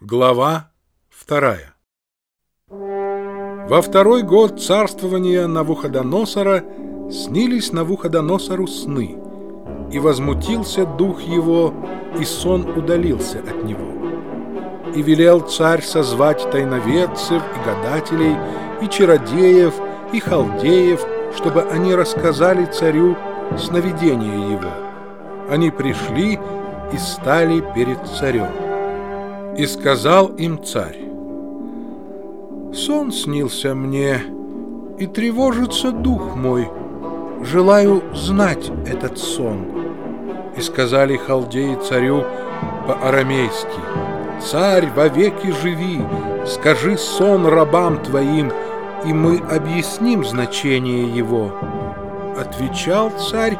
Глава вторая Во второй год царствования Навуходоносора снились Навуходоносору сны, и возмутился дух его, и сон удалился от него. И велел царь созвать тайноведцев и гадателей, и чародеев, и халдеев, чтобы они рассказали царю сновидение его. Они пришли и стали перед царем. И сказал им царь, «Сон снился мне, и тревожится дух мой, желаю знать этот сон». И сказали халдеи царю по-арамейски, «Царь, вовеки живи, скажи сон рабам твоим, и мы объясним значение его». Отвечал царь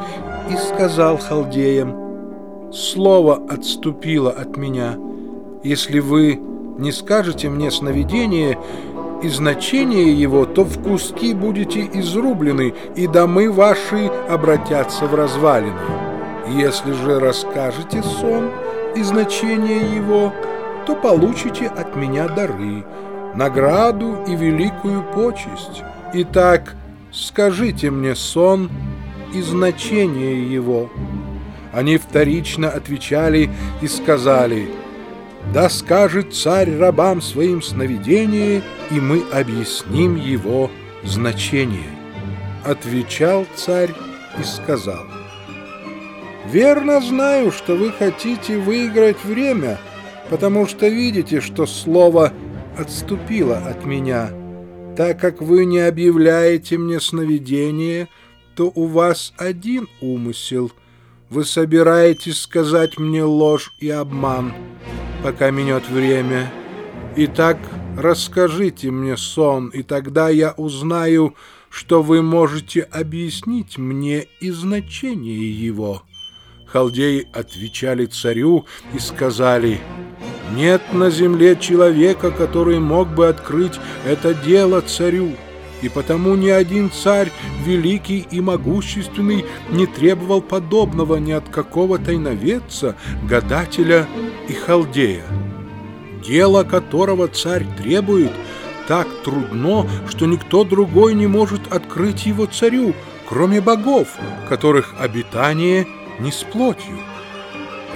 и сказал халдеям, «Слово отступило от меня» Если вы не скажете мне сновидение и значение его, то в куски будете изрублены, и домы ваши обратятся в развалины. Если же расскажете сон и значение его, то получите от меня дары, награду и великую почесть. Итак, скажите мне сон и значение его». Они вторично отвечали и сказали – да скажет царь рабам своим сновидение, и мы объясним его значение. Отвечал царь и сказал, Верно знаю, что вы хотите выиграть время, потому что видите, что слово отступило от меня. Так как вы не объявляете мне сновидение, то у вас один умысел. Вы собираетесь сказать мне ложь и обман пока минет время. Итак, расскажите мне сон, и тогда я узнаю, что вы можете объяснить мне и значение его». Халдеи отвечали царю и сказали, «Нет на земле человека, который мог бы открыть это дело царю, и потому ни один царь, великий и могущественный, не требовал подобного ни от какого тайноведца, гадателя и халдея. Дело которого царь требует, так трудно, что никто другой не может открыть его царю, кроме богов, которых обитание не с плотью.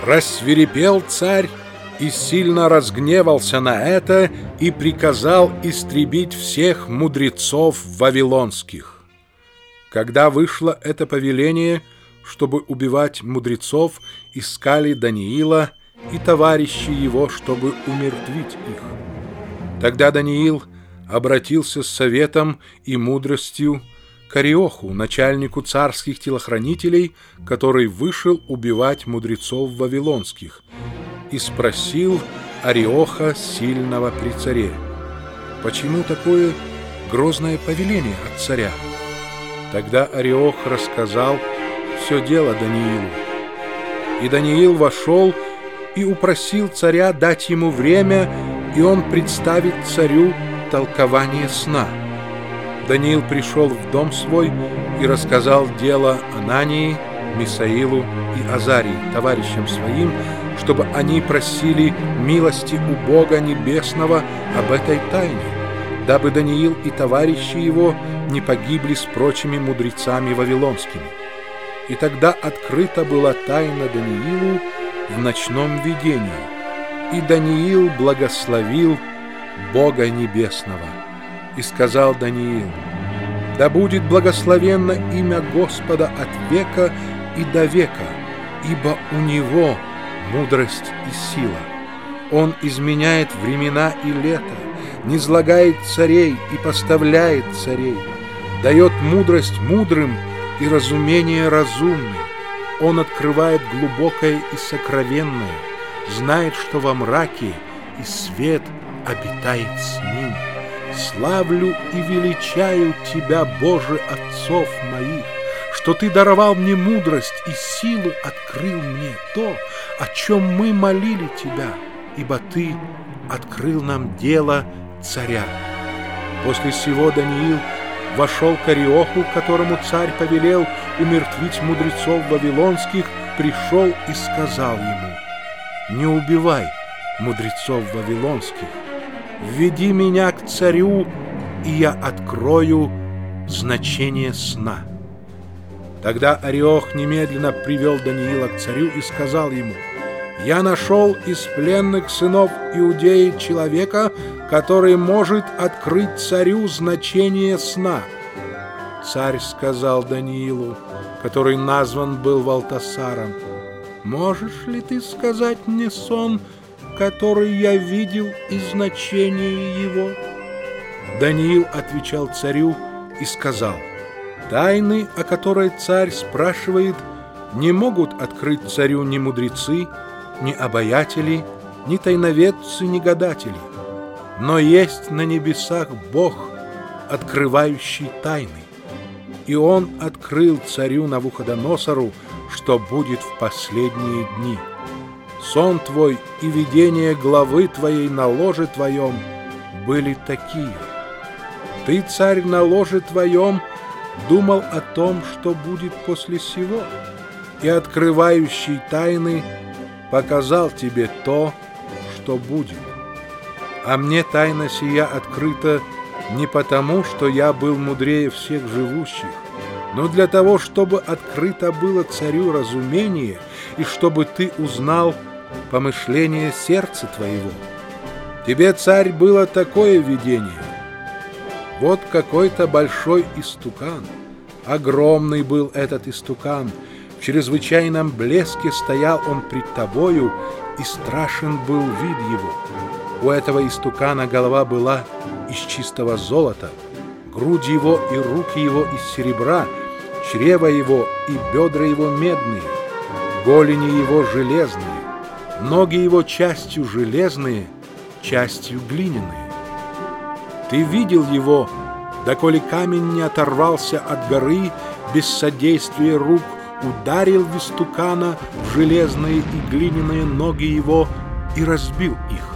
Рассверепел царь и сильно разгневался на это и приказал истребить всех мудрецов вавилонских. Когда вышло это повеление, чтобы убивать мудрецов, искали Даниила и товарищи его, чтобы умертвить их. Тогда Даниил обратился с советом и мудростью к Ариоху, начальнику царских телохранителей, который вышел убивать мудрецов вавилонских, и спросил Ариоха сильного при царе, почему такое грозное повеление от царя? Тогда Ариох рассказал все дело Даниилу. И Даниил вошел и упросил царя дать ему время, и он представит царю толкование сна. Даниил пришел в дом свой и рассказал дело Анании, Мисаилу и Азарии, товарищам своим, чтобы они просили милости у Бога Небесного об этой тайне, дабы Даниил и товарищи его не погибли с прочими мудрецами вавилонскими. И тогда открыта была тайна Даниилу в ночном видении, и Даниил благословил Бога Небесного. И сказал Даниил, «Да будет благословенно имя Господа от века и до века, ибо у Него – мудрость и сила. Он изменяет времена и лето, не злагает царей и поставляет царей, дает мудрость мудрым и разумение разумным. Он открывает глубокое и сокровенное, знает, что во мраке и свет обитает с ним. Славлю и величаю Тебя, Боже, отцов моих, что Ты даровал мне мудрость и силу открыл мне то, о чем мы молили Тебя, ибо Ты открыл нам дело царя. После сего Даниил вошел к Ариоху, которому царь повелел умертвить мудрецов вавилонских, пришел и сказал ему, «Не убивай мудрецов вавилонских. Введи меня к царю, и я открою значение сна». Тогда Ореох немедленно привел Даниила к царю и сказал ему, «Я нашел из пленных сынов Иудеи человека, который может открыть царю значение сна». Царь сказал Даниилу, который назван был Валтасаром, «Можешь ли ты сказать мне сон, который я видел и значение его?» Даниил отвечал царю и сказал, «Тайны, о которой царь спрашивает, не могут открыть царю ни мудрецы, ни обаятели, ни тайноведцы, ни гадатели. Но есть на небесах Бог, открывающий тайны. И он открыл царю Навуходоносору, что будет в последние дни. Сон твой и видение главы твоей на ложе твоем были такие. Ты, царь, на ложе твоем думал о том, что будет после сего, и открывающий тайны показал тебе то, что будет. А мне тайна сия открыта не потому, что я был мудрее всех живущих, но для того, чтобы открыто было царю разумение и чтобы ты узнал помышление сердца твоего. Тебе, царь, было такое видение. Вот какой-то большой истукан. Огромный был этот истукан. В чрезвычайном блеске стоял он пред тобою, и страшен был вид его. У этого истукана голова была из чистого золота, грудь его и руки его из серебра, чрево его и бедра его медные, голени его железные, ноги его частью железные, частью глиняные. Ты видел его, доколе камень не оторвался от горы без содействия рук, ударил Вестукана в железные и глиняные ноги его и разбил их.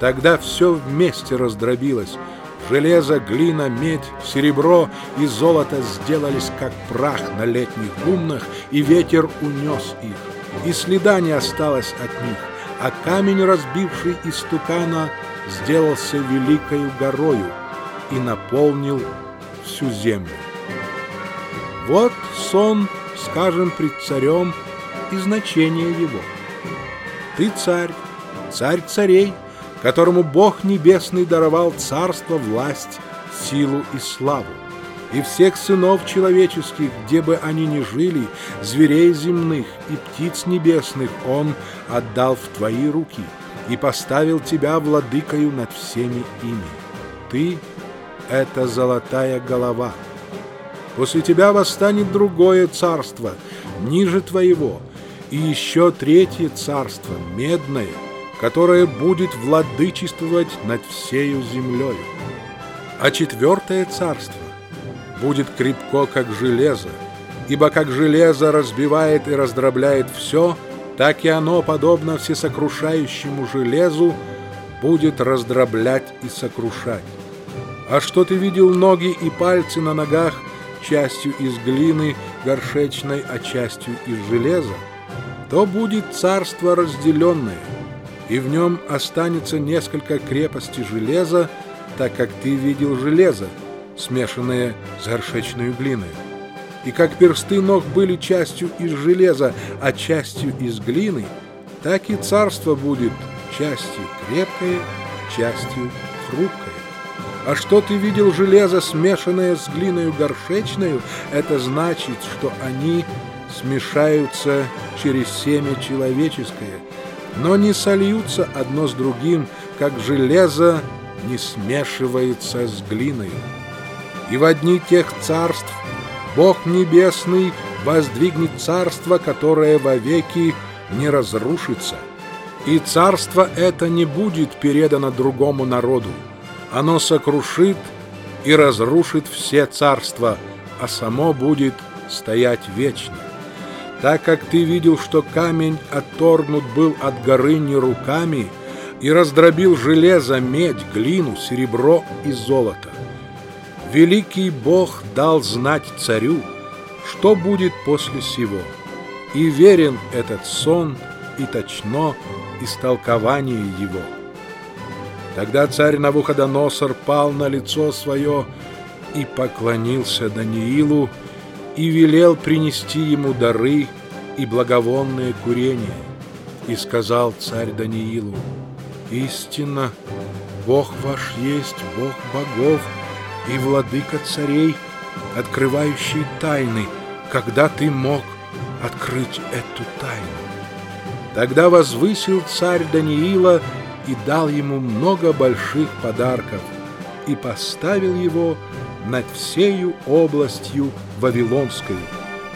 Тогда все вместе раздробилось. Железо, глина, медь, серебро и золото сделались как прах на летних гумнах, и ветер унес их. И следа не осталось от них, а камень, разбивший истукана, сделался великою горою и наполнил всю землю. Вот сон, скажем, пред царем и значение его. Ты царь, царь царей, которому Бог Небесный даровал царство, власть, силу и славу. И всех сынов человеческих, где бы они ни жили, зверей земных и птиц небесных Он отдал в твои руки и поставил тебя владыкою над всеми ими. Ты — это золотая голова. После тебя восстанет другое царство, ниже твоего, и еще третье царство, медное — которое будет владычествовать над всею землей. А четвертое царство будет крепко, как железо, ибо как железо разбивает и раздробляет все, так и оно, подобно всесокрушающему железу, будет раздроблять и сокрушать. А что ты видел ноги и пальцы на ногах, частью из глины горшечной, а частью из железа, то будет царство разделенное – и в нем останется несколько крепостей железа, так как ты видел железо, смешанное с горшечной глиной. И как персты ног были частью из железа, а частью из глины, так и царство будет частью крепкое, частью хрупкое. А что ты видел железо, смешанное с глиною горшечную, это значит, что они смешаются через семя человеческое – но не сольются одно с другим, как железо не смешивается с глиной. И в одни тех царств Бог Небесный воздвигнет царство, которое вовеки не разрушится. И царство это не будет передано другому народу. Оно сокрушит и разрушит все царства, а само будет стоять вечно так как ты видел, что камень отторгнут был от горы не руками и раздробил железо, медь, глину, серебро и золото. Великий Бог дал знать царю, что будет после сего, и верен этот сон и точно истолкование его. Тогда царь Навуходоносор пал на лицо свое и поклонился Даниилу и велел принести ему дары и благовонное курение. И сказал царь Даниилу, «Истинно, Бог ваш есть Бог богов и владыка царей, открывающий тайны, когда ты мог открыть эту тайну». Тогда возвысил царь Даниила и дал ему много больших подарков и поставил его над всею областью Вавилонской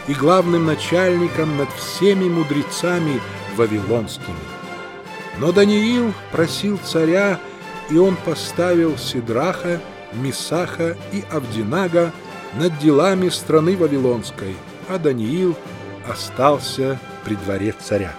и главным начальником над всеми мудрецами вавилонскими. Но Даниил просил царя, и он поставил Сидраха, Мисаха и Авдинага над делами страны Вавилонской, а Даниил остался при дворе царя.